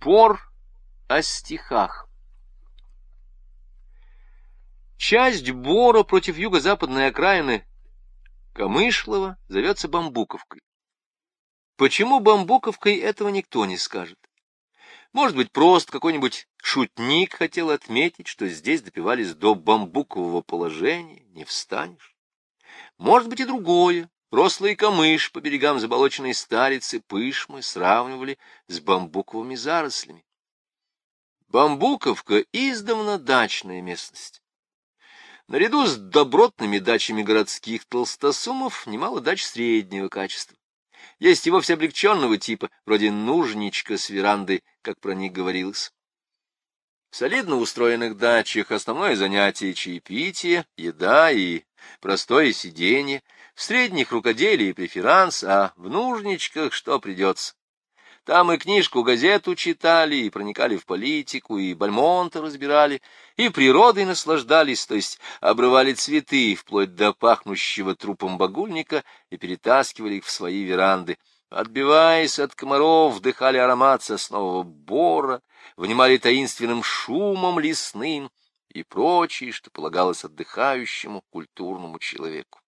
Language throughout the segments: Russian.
Спор о стихах. Часть Бора против юго-западной окраины Камышлова зовется Бамбуковкой. Почему Бамбуковкой, этого никто не скажет. Может быть, просто какой-нибудь шутник хотел отметить, что здесь допивались до бамбукового положения, не встанешь. Может быть, и другое, Рослый камыш по берегам заболоченной старицы Пышмы сравнивали с бамбуковыми зарослями. Бамбуковка издавна дачная местность. Наряду с добротными дачами городских толстосумов немало дач среднего качества. Есть и вовсе облегченного типа, вроде нужничка с верандой, как про них говорилось. В солидно устроенных дачах основное занятие — чаепитие, еда и простое сиденье, в средних рукоделие и преферанс, а в нужничках что придется. Там и книжку, газету читали, и проникали в политику, и Бальмонта разбирали, и природой наслаждались, то есть обрывали цветы, вплоть до пахнущего трупом багульника, и перетаскивали их в свои веранды. Отбиваясь от комаров, вдыхали аромат соснового бора, внимали таинственным шумом лесным и прочее, что полагалось отдыхающему культурному человеку.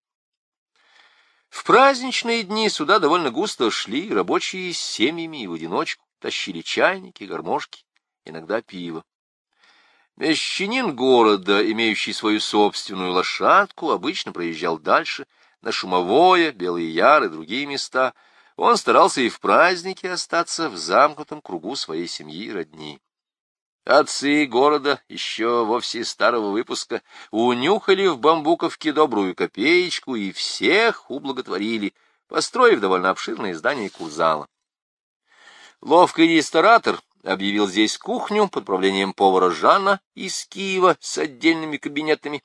В праздничные дни сюда довольно густо шли рабочие с семьями и в одиночку, тащили чайники, гармошки, иногда пиво. Мещанин города, имеющий свою собственную лошадку, обычно проезжал дальше, на Шумовое, Белые Яры, другие места. Он старался и в празднике остаться в замкнутом кругу своей семьи и родни. Отцы города, еще вовсе старого выпуска, унюхали в бамбуковке добрую копеечку и всех ублаготворили, построив довольно обширное здание курзала. Ловкий ресторатор объявил здесь кухню под правлением повара Жанна из Киева с отдельными кабинетами.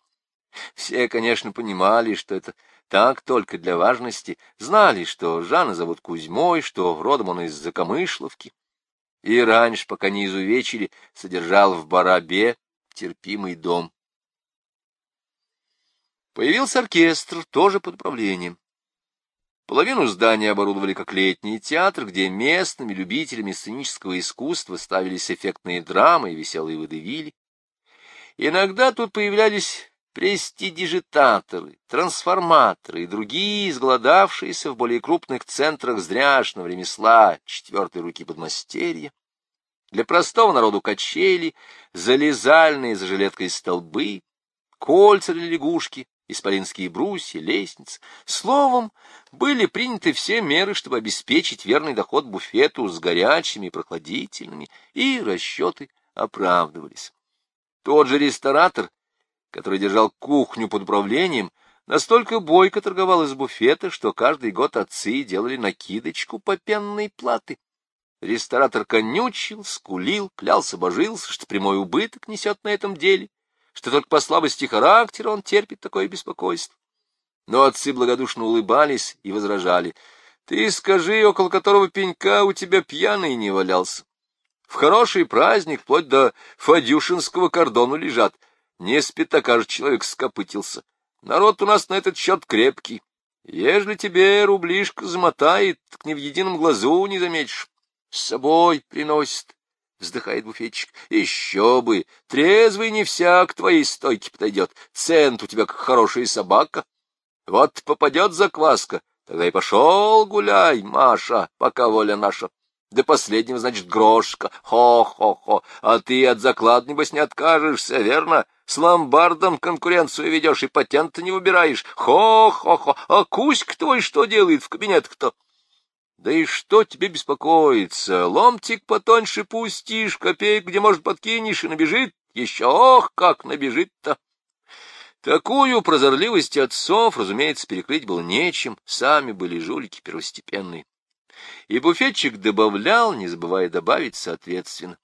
Все, конечно, понимали, что это так только для важности, знали, что Жанна зовут Кузьмой, что родом он из Закамышловки и раньше, пока не изувечили, содержал в Барабе терпимый дом. Появился оркестр, тоже под управлением. Половину здания оборудовали как летний театр, где местными любителями сценического искусства ставились эффектные драмы и веселые водевили. Иногда тут появлялись престидижитаторы, трансформаторы и другие изголодавшиеся в более крупных центрах зряшного ремесла четвертой руки подмастерья. Для простого народу качели, залезальные за жилеткой столбы, кольца для лягушки, исполинские брусья, лестницы. Словом, были приняты все меры, чтобы обеспечить верный доход буфету с горячими прохладительными, и расчеты оправдывались. Тот же ресторатор который держал кухню под управлением, настолько бойко торговал из буфета, что каждый год отцы делали накидочку по пенной платы. Ресторатор конючил, скулил, клялся, божился, что прямой убыток несет на этом деле, что только по слабости характера он терпит такое беспокойство. Но отцы благодушно улыбались и возражали. Ты скажи, около которого пенька у тебя пьяный не валялся. В хороший праздник, вплоть до Фадюшинского кордону лежат, не спитака же человек скопытился. Народ у нас на этот счет крепкий. Ежели тебе рублишка замотает, так ни в едином глазу не заметишь. С собой приносит, — вздыхает буфетчик. Еще бы, трезвый не всяк твоей стойки подойдет. Цент у тебя как хорошая собака. Вот попадет закваска, тогда и пошел гуляй, Маша, пока воля наша. До последнего, значит, грошка. Хо-хо-хо. А ты от заклад, небось, не откажешься, верно? С ломбардом конкуренцию ведешь и патента не выбираешь. Хо-хо-хо, а Кузьк твой что делает в кабинет-то? Да и что тебе беспокоиться? Ломтик потоньше пустишь, копеек где, может, подкинешь и набежит. Еще ох, как набежит-то! Такую прозорливость отцов, разумеется, перекрыть было нечем, сами были жулики первостепенные. И буфетчик добавлял, не забывая добавить соответственно.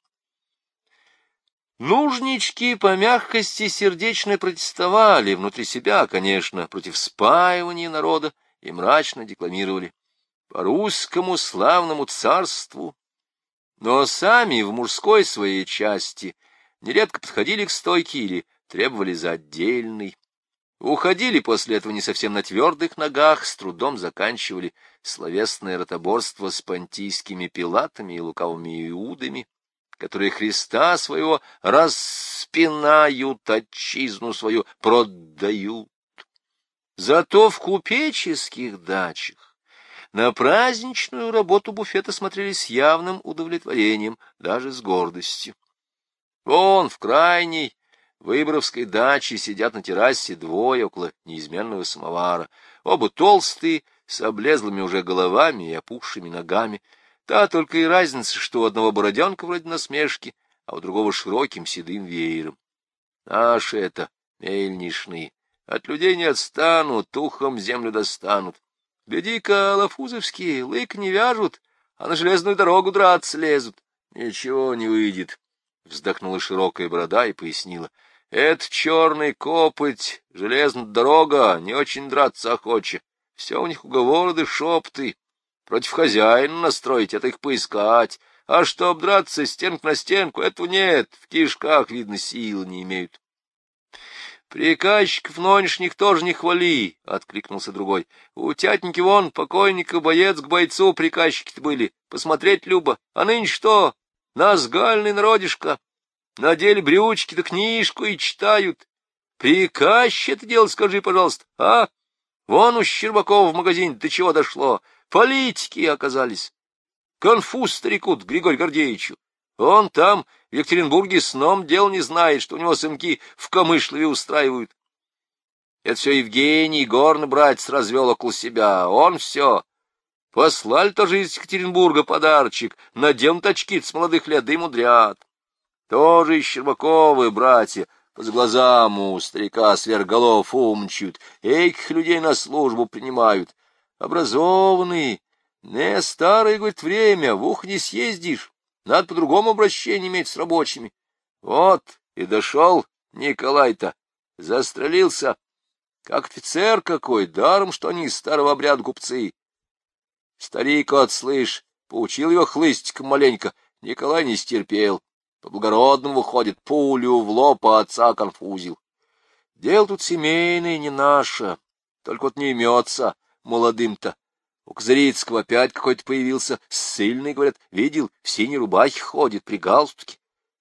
Нужнички по мягкости сердечно протестовали внутри себя, конечно, против спаивания народа и мрачно декламировали по русскому славному царству. Но сами в мужской своей части нередко подходили к стойке или требовали за отдельный. Уходили после этого не совсем на твердых ногах, с трудом заканчивали словесное ротоборство с понтийскими пилатами и лукавыми иудами. которые Христа своего распинают, отчизну свою продают. Зато в купеческих дачах на праздничную работу буфета смотрели с явным удовлетворением, даже с гордостью. Вон в крайней Выборовской даче сидят на террасе двое около неизменного самовара. Оба толстые, с облезлыми уже головами и опухшими ногами. Та только и разница, что у одного бороденка вроде насмешки, а у другого широким седым веером. Наши это, мельничные, от людей не отстанут, тухом землю достанут. Гляди-ка, лафузовские, лык не вяжут, а на железную дорогу драться лезут. Ничего не выйдет, — вздохнула широкая борода и пояснила. Это черный копоть, железная дорога, не очень драться охоче. Все у них уговоры да шепты. Против хозяина настроить, это их поискать. А чтоб драться стенк на стенку, этого нет. В кишках, видно, силы не имеют. Приказчиков нынешних тоже не хвали, — откликнулся другой. У тятеньки вон покойника боец к бойцу приказчики-то были. Посмотреть, Люба. А ныне что? Назгальный народишко. Надели брючки да книжку и читают. Приказчик это дело, скажи, пожалуйста, а? Вон у Щербакова в магазине до чего дошло. Политики оказались. Конфуз старику Григорию Гордеевичу. Он там, в Екатеринбурге, сном дел не знает, что у него сынки в Камышлове устраивают. Это все Евгений горно братец развел около себя. Он все. Послали тоже из Екатеринбурга подарочек. Наденут очки с молодых лет, да и мудрят. Тоже из Щербаковы, братья, под глазам у старика сверх голов умничают, этих людей на службу принимают. Образованные, не старое, говорит, время, в ух не съездишь, надо по-другому обращение иметь с рабочими. Вот и дошел Николай-то, застрелился, как офицер какой, даром, что они из старого обряда купцы. Старик, от слышь, поучил его хлыстиком маленько, Николай не стерпел. По-благородному выходит, пулю в лоб, а отца конфузил. Дело тут семейное, не наше, только вот не имется молодым-то. У Козырицкого опять какой-то появился, сильный, говорят, видел, в синей рубахе ходит, при галстуке.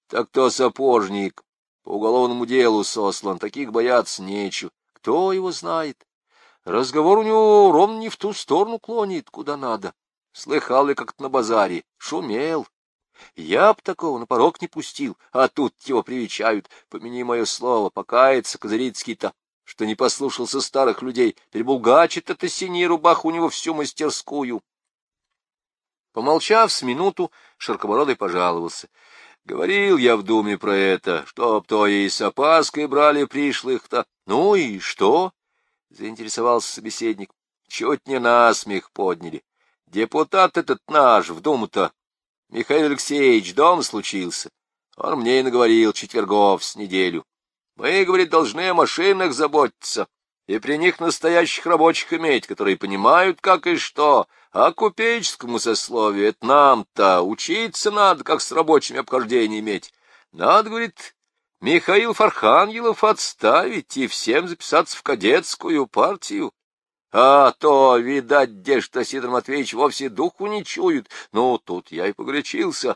Так то сапожник, по уголовному делу сослан, таких бояться нечего. Кто его знает? Разговор у него ровно не в ту сторону клонит, куда надо. Слыхал ли как-то на базаре, шумел, я б такого на порог не пустил, а тут его привечают. Помяни мое слово, покаяться Козырицкий-то, что не послушался старых людей, перебулгачит это синяя рубаха у него всю мастерскую. Помолчав с минуту, Ширкобородый пожаловался. Говорил я в думе про это, чтоб то и с опаской брали пришлых-то. Ну и что? — заинтересовался собеседник. Чуть не насмех подняли. Депутат этот наш в думу-то Михаил Алексеевич дом случился. Он мне и наговорил четвергов с неделю. Мы, говорит, должны о машинах заботиться и при них настоящих рабочих иметь, которые понимают, как и что. А купеческому сословию это нам-то учиться надо, как с рабочими обхождения иметь. Надо, говорит, Михаил Фархангелов отставить и всем записаться в кадетскую партию. А то, видать, где что Сидор Матвеевич вовсе духу не чует. Ну, тут я и погорячился.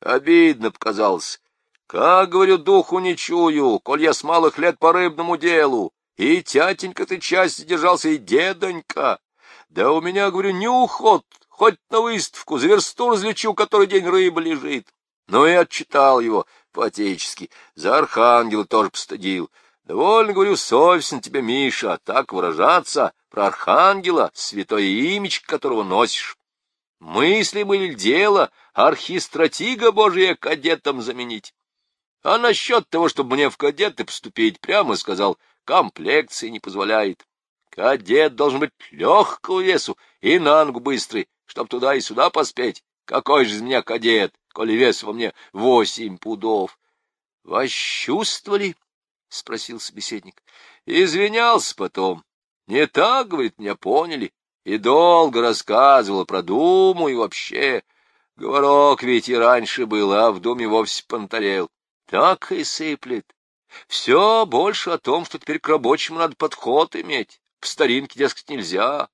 Обидно показалось. Как, говорю, духу не чую, коль я с малых лет по рыбному делу. И тятенька ты части держался, и дедонька. Да у меня, говорю, не уход, хоть на выставку, за версту различу, который день рыба лежит. Ну и отчитал его по-отечески, за архангела тоже постыдил. Довольно, говорю, совестно тебе, Миша, так выражаться про архангела, святое имечко которого носишь. Мысли были дело архистратига Божия кадетом заменить. А насчет того, чтобы мне в кадеты поступить, прямо сказал, комплекции не позволяет. Кадет должен быть легкого весу и на ногу быстрый, чтоб туда и сюда поспеть. Какой же из меня кадет, коли вес во мне восемь пудов? Восчувствовали? — спросил собеседник. — Извинялся потом. Не так, говорит, меня поняли. И долго рассказывал про Думу и вообще. Говорок ведь и раньше был, а в Думе вовсе понтарел. Так и сыплет. Все больше о том, что теперь к рабочему надо подход иметь. В старинке, дескать, нельзя.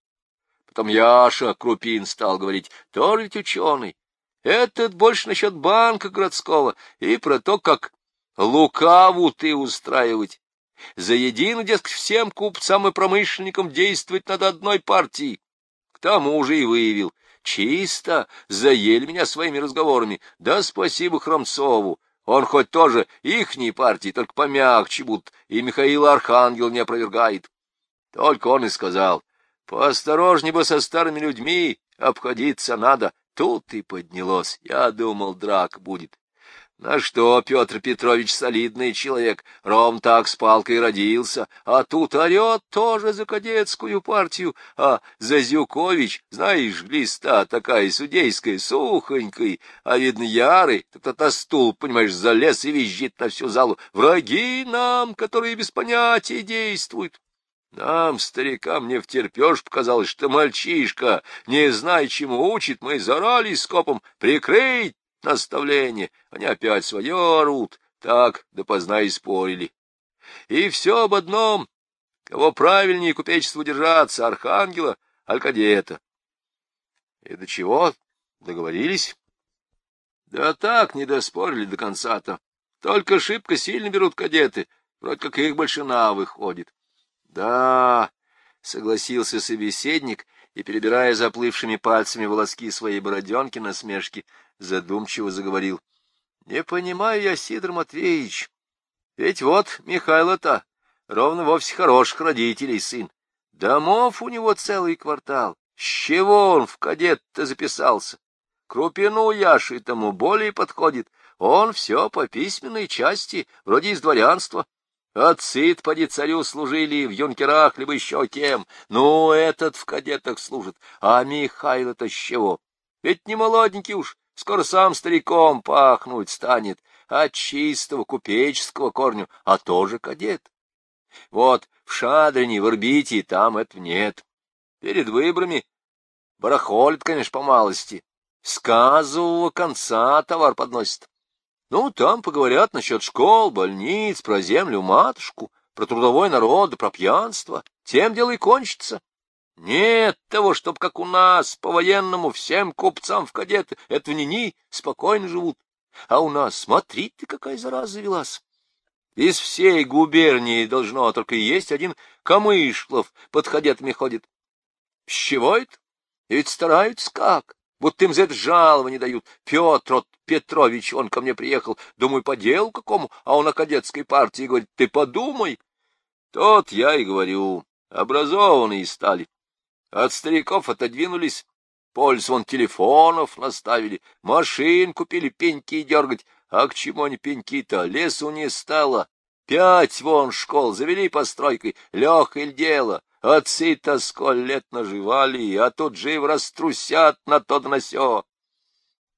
Потом Яша Крупин стал говорить, тоже ведь ученый. Этот больше насчет банка городского и про то, как лукаву ты устраивать. За едино, дескать, всем купцам и промышленникам действовать над одной партией. К тому же и выявил. Чисто заели меня своими разговорами. Да спасибо Хромцову. Он хоть тоже ихней партии, только помягче будут, и Михаил Архангел не опровергает. Только он и сказал, поосторожней бы со старыми людьми, обходиться надо. Тут и поднялось. Я думал, драк будет. На что Петр Петрович солидный человек, ром так с палкой родился, а тут орет тоже за кадетскую партию, а Зазюкович, знаешь, глиста такая судейская, сухонькая, а видно ярый, так на стул, понимаешь, залез и визжит на всю залу. Враги нам, которые без понятия действуют. Нам, старикам, не втерпешь, показалось, что мальчишка, не зная, чему учит, мы зарали скопом прикрыть наставление. Они опять свое орут, так допоздна и спорили. И все об одном, кого правильнее купечеству держаться, архангела, алькадета. И до чего договорились? Да так, не доспорили до конца-то. Только шибко сильно берут кадеты, вроде как их большина выходит. Да, согласился собеседник и, перебирая заплывшими пальцами волоски своей бороденки на смешке, задумчиво заговорил. — Не понимаю я, Сидор Матвеевич, ведь вот Михайло-то ровно вовсе хороших родителей сын. Домов у него целый квартал. С чего он в кадет-то записался? Крупину Яши тому более подходит. Он все по письменной части, вроде из дворянства. Отцы-то поди царю служили в юнкерах, либо еще кем. Ну, этот в кадетах служит. А Михайло-то с чего? Ведь не молоденький уж, скоро сам стариком пахнуть станет, от чистого купеческого корню, а тоже кадет. Вот в Шадрине, в Орбите, там этого нет. Перед выборами барахолит, конечно, по малости. Сказового конца товар подносит. Ну, там поговорят насчет школ, больниц, про землю-матушку, про трудовой народ, про пьянство. Тем дело и кончится. Нет того, чтоб, как у нас, по-военному, всем купцам в кадеты, этого не ни, спокойно живут. А у нас, смотри ты, какая зараза завелась. Из всей губернии должно только есть один Камышлов под кадетами ходит. С чего это? Ведь стараются как, будто им за это жалование дают. Петр от Петрович, он ко мне приехал, думаю, по делу какому, а он о кадетской партии говорит, ты подумай. Тот я и говорю, образованные стали. От стариков отодвинулись, пользу вон телефонов наставили, машин купили пеньки дергать, а к чему они пеньки-то, лесу не стало. Пять вон школ завели постройкой, легкое дело, отцы-то сколь лет наживали, а тут жив раструсят на то да на сё.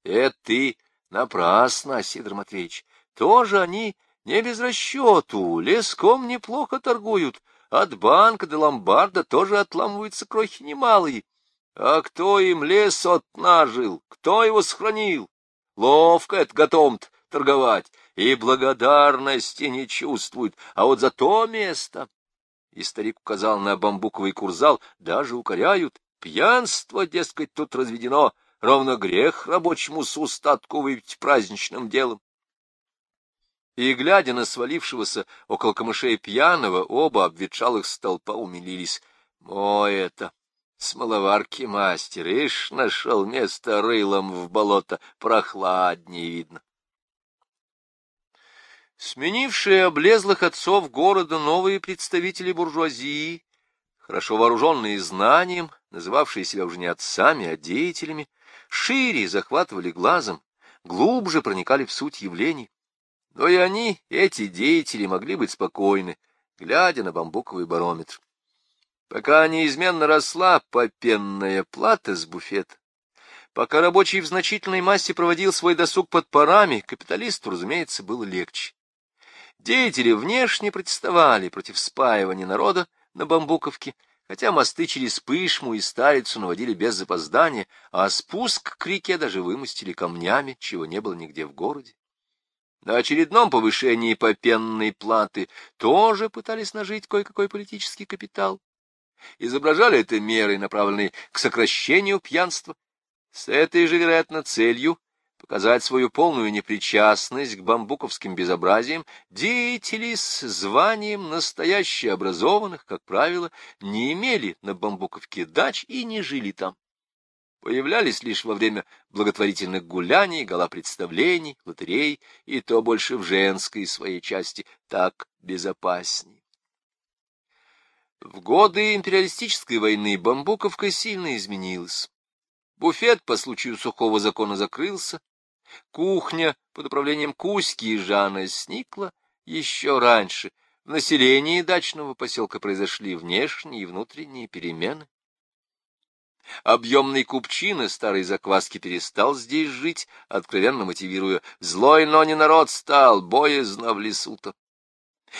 Это ты напрасно, Сидор Матвеевич, тоже они не без расчету, леском неплохо торгуют, от банка до ломбарда тоже отламываются крохи немалые. А кто им лес отнажил, кто его сохранил? Ловко это готов торговать, и благодарности не чувствуют, а вот за то место... И старик указал на бамбуковый курзал, даже укоряют. Пьянство, дескать, тут разведено, ровно грех рабочему с устатку выпить праздничным делом и, глядя на свалившегося около камышей пьяного, оба обветшалых столпа умилились. Мой это, смоловарки мастер, ишь, нашел место рылом в болото, прохладнее видно. Сменившие облезлых отцов города новые представители буржуазии, хорошо вооруженные знанием, называвшие себя уже не отцами, а деятелями, шире захватывали глазом, глубже проникали в суть явлений. Но и они, эти деятели, могли быть спокойны, глядя на бамбуковый барометр. Пока неизменно росла попенная плата с буфета, пока рабочий в значительной массе проводил свой досуг под парами, капиталисту, разумеется, было легче. Деятели внешне протестовали против спаивания народа на бамбуковке, хотя мосты через Пышму и Старицу наводили без запоздания, а спуск к реке даже вымостили камнями, чего не было нигде в городе. На очередном повышении попенной платы тоже пытались нажить кое-какой политический капитал. Изображали это мерой, направленной к сокращению пьянства. С этой же, вероятно, целью показать свою полную непричастность к бамбуковским безобразиям, деятели с званием настоящие образованных, как правило, не имели на бамбуковке дач и не жили там. Появлялись лишь во время благотворительных гуляний, гала-представлений, лотерей, и то больше в женской своей части, так безопасней. В годы империалистической войны Бамбуковка сильно изменилась. Буфет по случаю сухого закона закрылся, Кухня под управлением Кузьки и Жана сникла еще раньше. В населении дачного поселка произошли внешние и внутренние перемены. Объемный купчина старой закваски перестал здесь жить, откровенно мотивируя «злой, но не народ стал, боязно в лесу-то».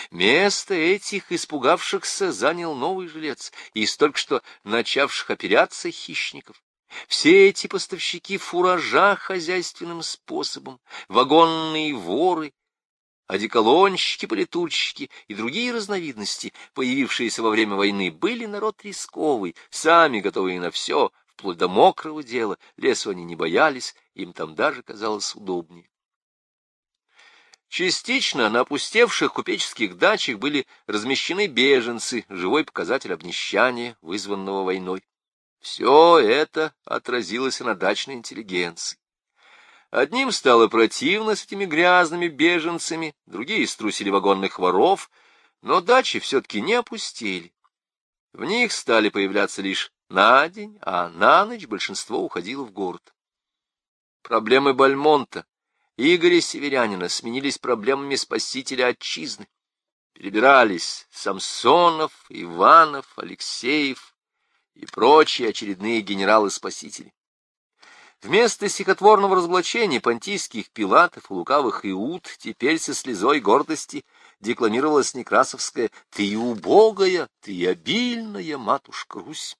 Место этих испугавшихся занял новый жилец из только что начавших оперяться хищников. Все эти поставщики фуража хозяйственным способом, вагонные воры, одеколонщики-полетурщики и другие разновидности, появившиеся во время войны, были народ рисковый, сами готовые на все, вплоть до мокрого дела, лесу они не боялись, им там даже казалось удобнее. Частично на опустевших купеческих дачах были размещены беженцы, живой показатель обнищания, вызванного войной. Все это отразилось и на дачной интеллигенции. Одним стало противно с этими грязными беженцами, другие струсили вагонных воров, но дачи все-таки не опустили. В них стали появляться лишь на день, а на ночь большинство уходило в город. Проблемы Бальмонта, Игоря Северянина сменились проблемами спасителя отчизны. Перебирались Самсонов, Иванов, Алексеев, и прочие очередные генералы-спасители. Вместо стихотворного разоблачения понтийских пилатов и лукавых иуд теперь со слезой гордости декламировалась Некрасовская «Ты убогая, ты обильная, матушка Русь».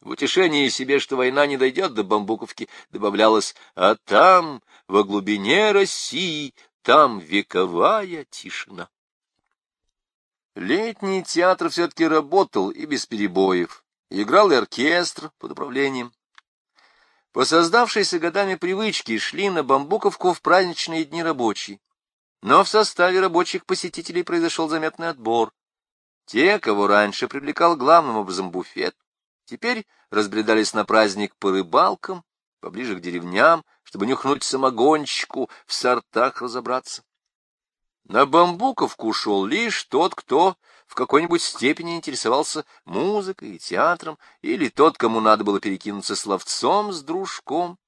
В утешении себе, что война не дойдет до Бамбуковки, добавлялось «А там, во глубине России, там вековая тишина». Летний театр все-таки работал и без перебоев. Играл и оркестр под управлением. По создавшейся годами привычке шли на Бамбуковку в праздничные дни рабочие. Но в составе рабочих посетителей произошел заметный отбор. Те, кого раньше привлекал главным образом буфет, теперь разбредались на праздник по рыбалкам, поближе к деревням, чтобы нюхнуть самогончику, в сортах разобраться. На Бамбуковку ушел лишь тот, кто в какой-нибудь степени интересовался музыкой и театром, или тот, кому надо было перекинуться словцом с дружком,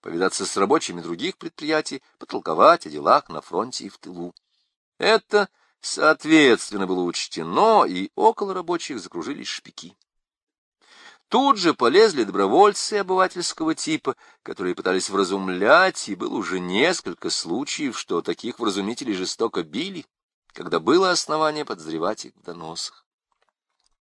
повидаться с рабочими других предприятий, потолковать о делах на фронте и в тылу. Это, соответственно, было учтено, и около рабочих закружились шпики. Тут же полезли добровольцы обывательского типа, которые пытались вразумлять, и было уже несколько случаев, что таких вразумителей жестоко били, когда было основание подозревать их в доносах.